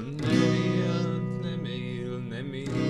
Nemil, nemil, nemil.